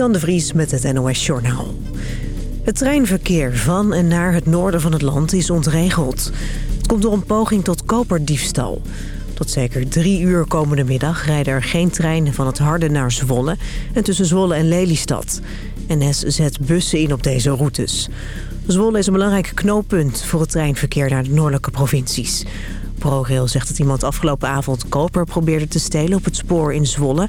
Suzanne de Vries met het NOS Journaal. Het treinverkeer van en naar het noorden van het land is ontregeld. Het komt door een poging tot koperdiefstal. Tot zeker drie uur komende middag rijden er geen treinen van het Harde naar Zwolle... en tussen Zwolle en Lelystad. NS zet bussen in op deze routes. Zwolle is een belangrijk knooppunt voor het treinverkeer naar de noordelijke provincies. ProRail zegt dat iemand afgelopen avond koper probeerde te stelen op het spoor in Zwolle.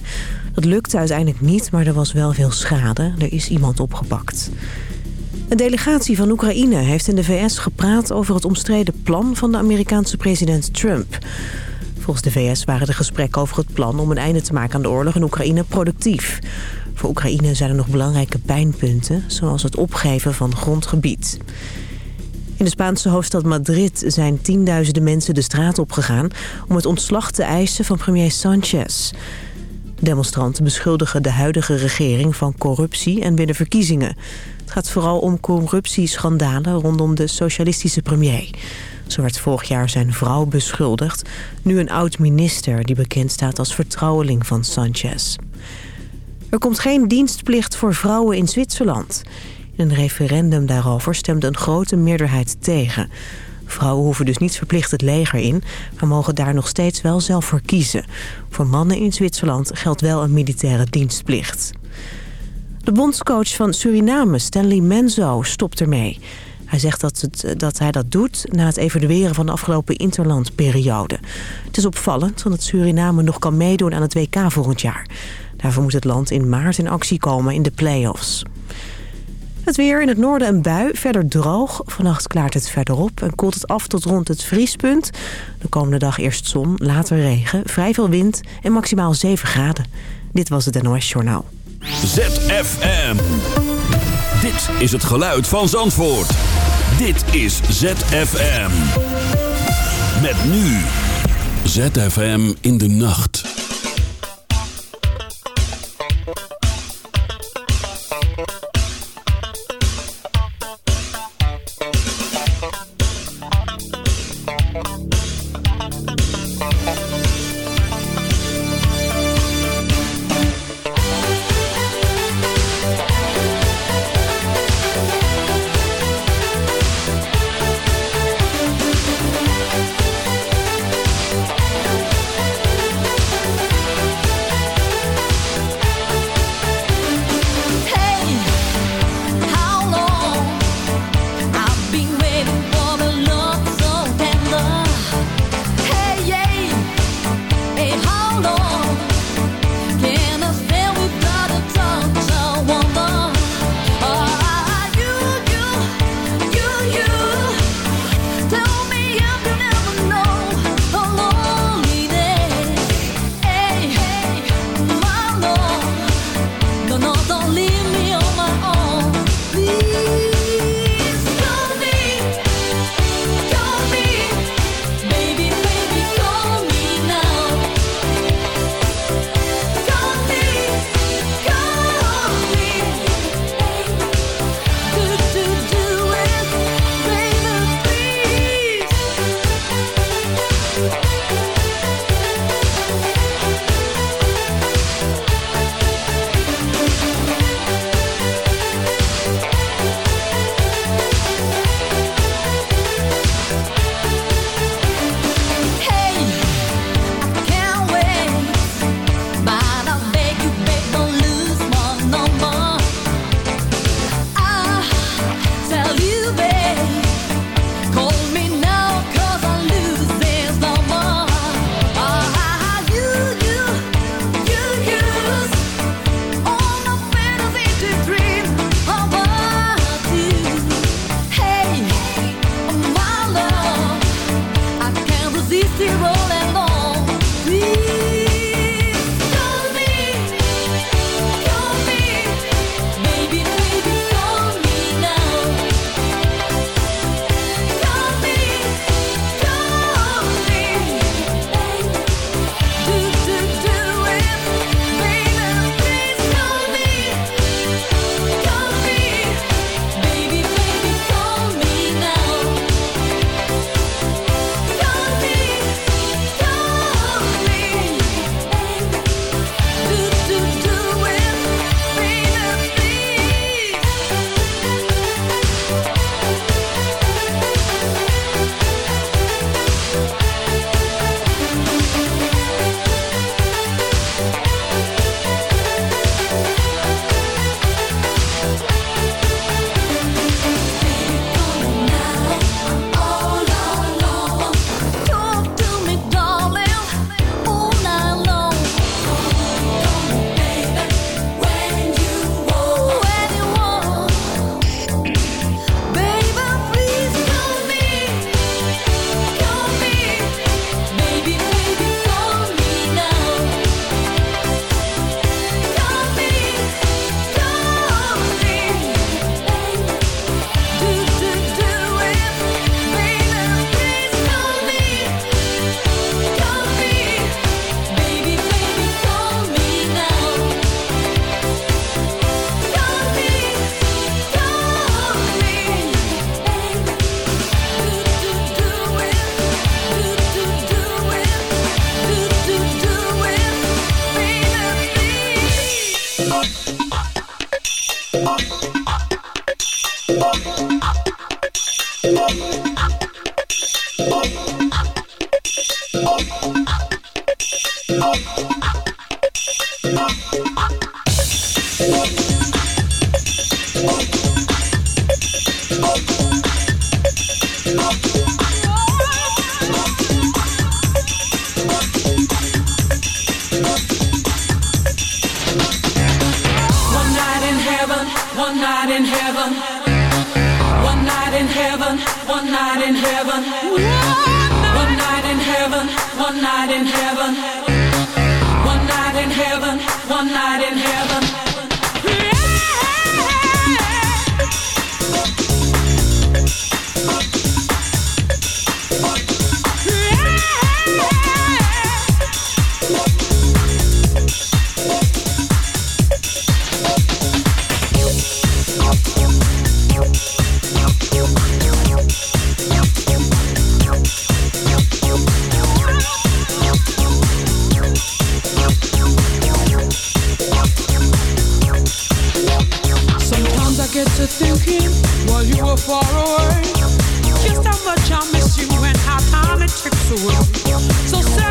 Dat lukte uiteindelijk niet, maar er was wel veel schade. Er is iemand opgepakt. Een delegatie van Oekraïne heeft in de VS gepraat over het omstreden plan van de Amerikaanse president Trump. Volgens de VS waren de gesprekken over het plan om een einde te maken aan de oorlog in Oekraïne productief. Voor Oekraïne zijn er nog belangrijke pijnpunten, zoals het opgeven van grondgebied. In de Spaanse hoofdstad Madrid zijn tienduizenden mensen de straat opgegaan... om het ontslag te eisen van premier Sanchez. De demonstranten beschuldigen de huidige regering van corruptie en willen verkiezingen. Het gaat vooral om corruptieschandalen rondom de socialistische premier. Zo werd vorig jaar zijn vrouw beschuldigd. Nu een oud-minister die bekend staat als vertrouweling van Sanchez. Er komt geen dienstplicht voor vrouwen in Zwitserland. In een referendum daarover stemde een grote meerderheid tegen. Vrouwen hoeven dus niet verplicht het leger in... maar mogen daar nog steeds wel zelf voor kiezen. Voor mannen in Zwitserland geldt wel een militaire dienstplicht. De bondscoach van Suriname, Stanley Menzo, stopt ermee. Hij zegt dat, het, dat hij dat doet na het evalueren van de afgelopen interlandperiode. Het is opvallend, omdat Suriname nog kan meedoen aan het WK volgend jaar. Daarvoor moet het land in maart in actie komen in de play-offs. Het weer in het noorden een bui, verder droog. Vannacht klaart het verder op en koelt het af tot rond het vriespunt. De komende dag eerst zon, later regen, vrij veel wind en maximaal 7 graden. Dit was het NOS Journaal. ZFM. Dit is het geluid van Zandvoort. Dit is ZFM. Met nu. ZFM in de nacht. get to thinking while you were far away just how much I miss you and how time it ticks away. So say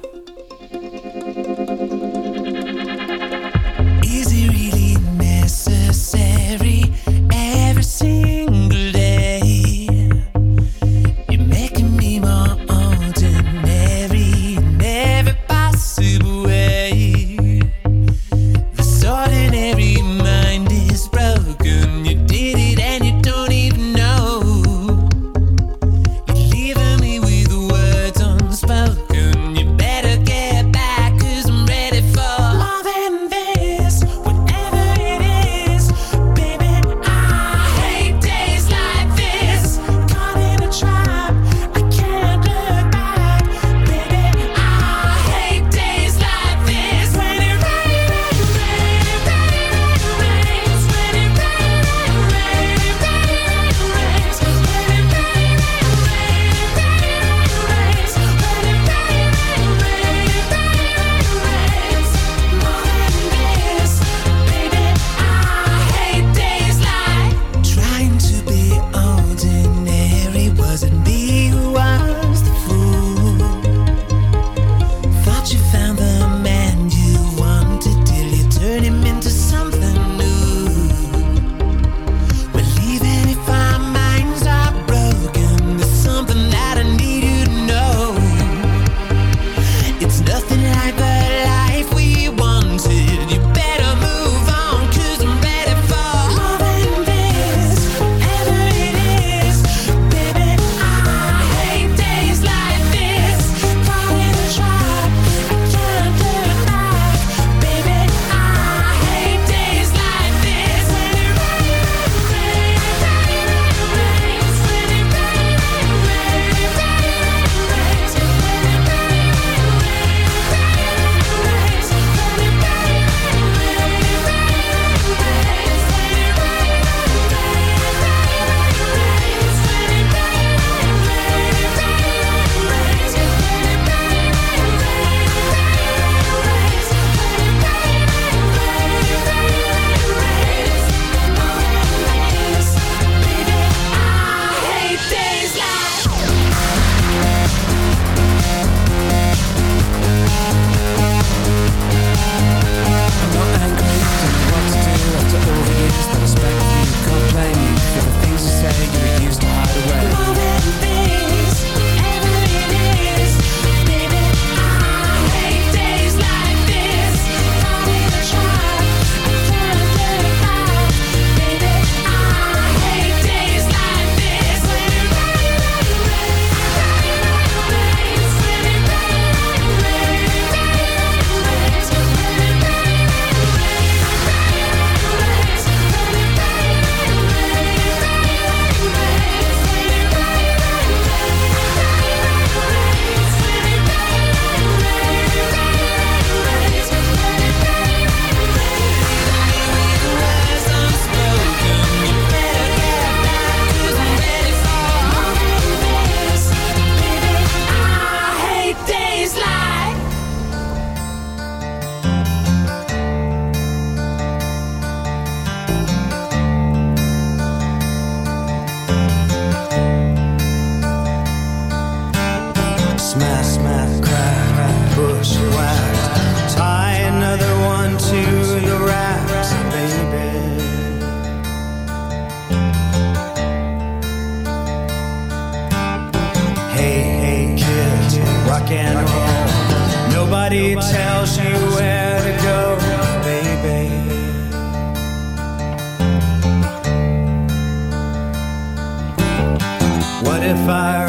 fire.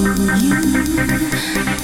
you.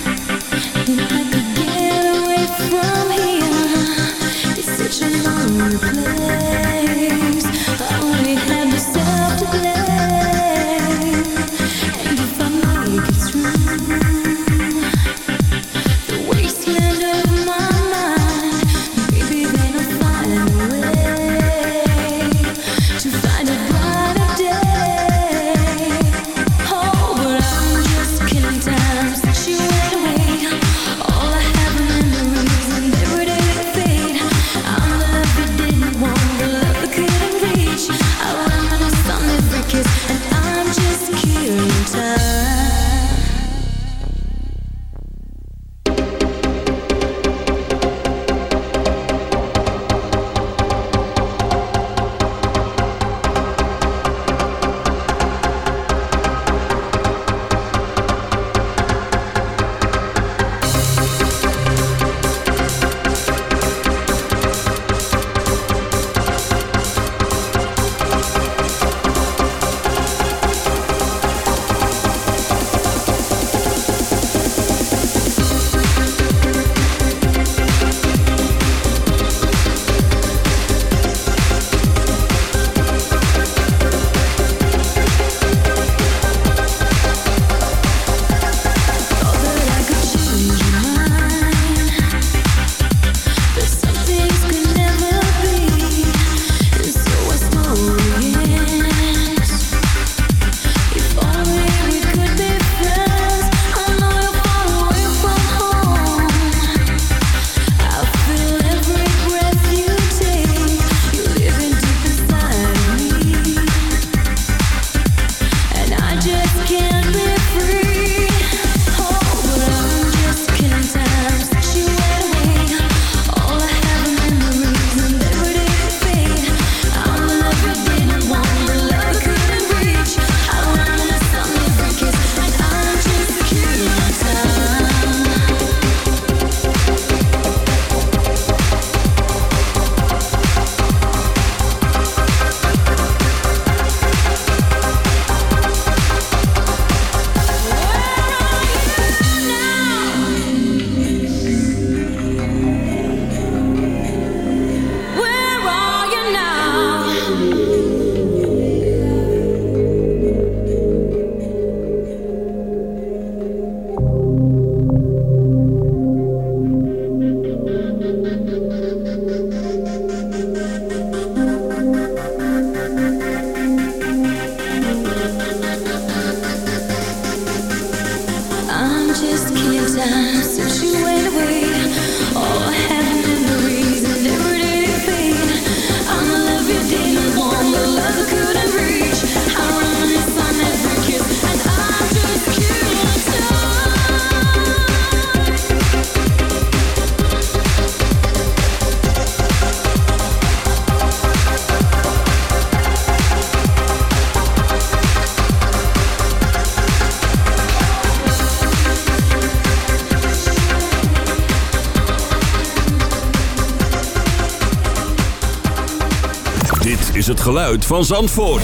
Geluid van Zandvoort.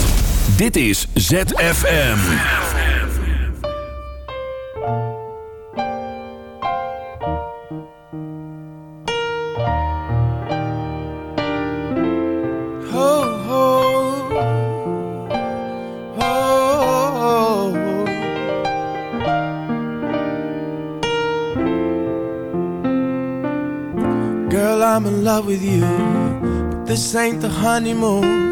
Dit is ZFM. Ho, ho. Ho, Girl, I'm in love with you. But this ain't the honeymoon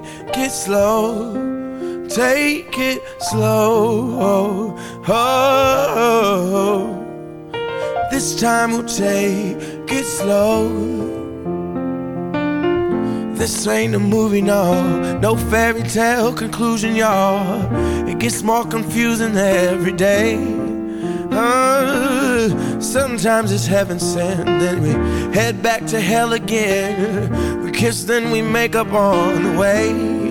it slow. Take it slow. Oh, oh. This time we'll take it slow. This ain't a movie, no, no fairy tale conclusion, y'all. It gets more confusing every day. Uh, sometimes it's heaven sent, then we head back to hell again. We kiss, then we make up on the way.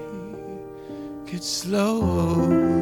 it slow.